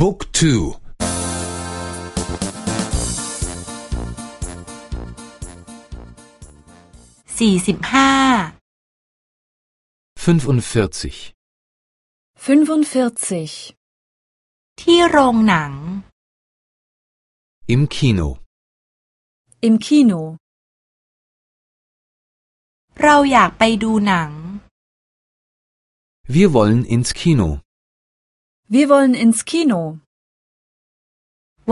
Book 2 สี่สิบห้า 45 45. ที่โรงหนัง Im Kino Im Kino. เราอยากไปดูหนัง Wir wollen ins Kino. Wir wollen ins Kino.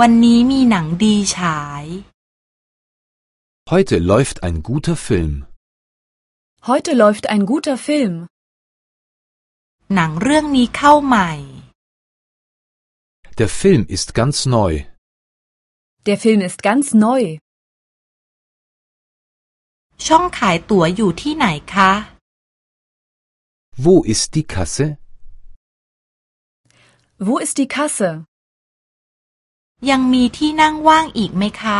วันนี้มีหนังดีฉาย Heute läuft ein guter Film. Heute läuft ein guter Film. หนังเรื่องนี้เข้าใหม่ Der Film ist ganz neu. Der Film ist ganz neu. ช่องขายตั๋วอยู่ที่ไหนคะ Wo ist die Kasse? Wo ist die Kasse? ยังมีที่นั่งว่างอีกไหมคะ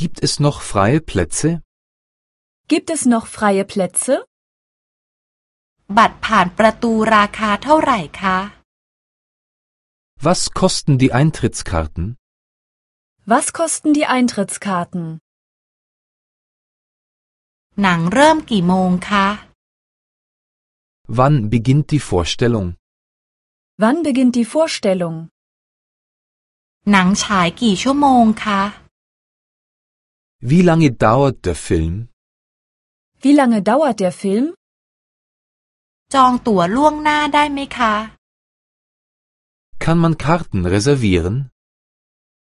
Gibt es noch freie Plätze? Gibt es noch freie Plätze? บัตรผ่านประตูราคาเท่าไหร่คะ Was kosten die Eintrittskarten? Was kosten die Eintrittskarten? หนังเริ่มกี่โมงคะ Wann beginnt die Vorstellung? Wann beginnt die Vorstellung? หนังฉายกี่ชั่วโมงคะ Wie lange dauert der Film? Wie lange dauert der Film? จองตั๋วล่วงหน้าได้ไหมคะ Kann man Karten reservieren?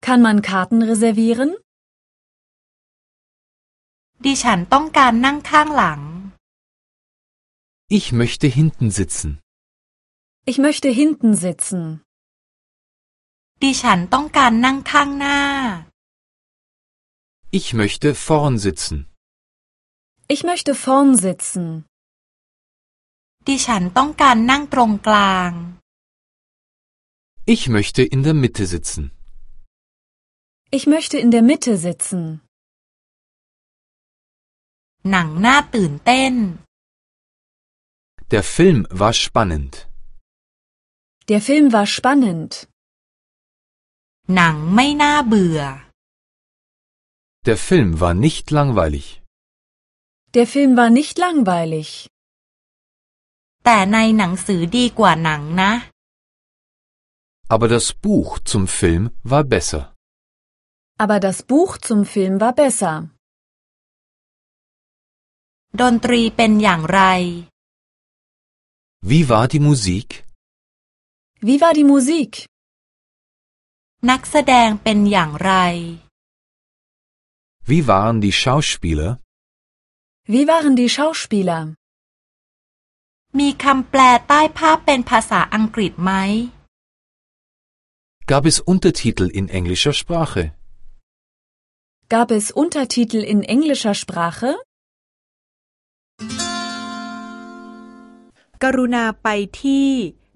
Kann man Karten reservieren? ดิฉันต้องการนั่งข้างหลัง Ich möchte hinten sitzen. Ich möchte hinten sitzen. ดิฉันต้องการนั่งข้างหน้า Ich möchte vorn sitzen. Ich möchte vorn sitzen. ดิฉันต้องการนั่งตรงกลาง Ich möchte in der Mitte sitzen. Ich möchte in der Mitte sitzen. หนังน่าตื่นเต้น Der Film war spannend. Der Film war spannend. หนังไม่น่าเบื่อ Der Film war nicht langweilig. Der Film war nicht langweilig. แต่ในหนังสือดีกว่าหนังนะ Aber das Buch zum Film war besser. Aber das Buch zum Film war besser. ดนตรีเป็นอย่างไร Wie war die Musik? Wie war die Musik? นักแสดงเป็นอย่างไร Wie waren die Schauspieler? Wie waren die Schauspieler? มีคำแปลใต้ภาพเป็นภาษาอังกฤษไหม Gab es Untertitel in englischer Sprache? Gab es Untertitel in englischer Sprache? กรุณาไปที่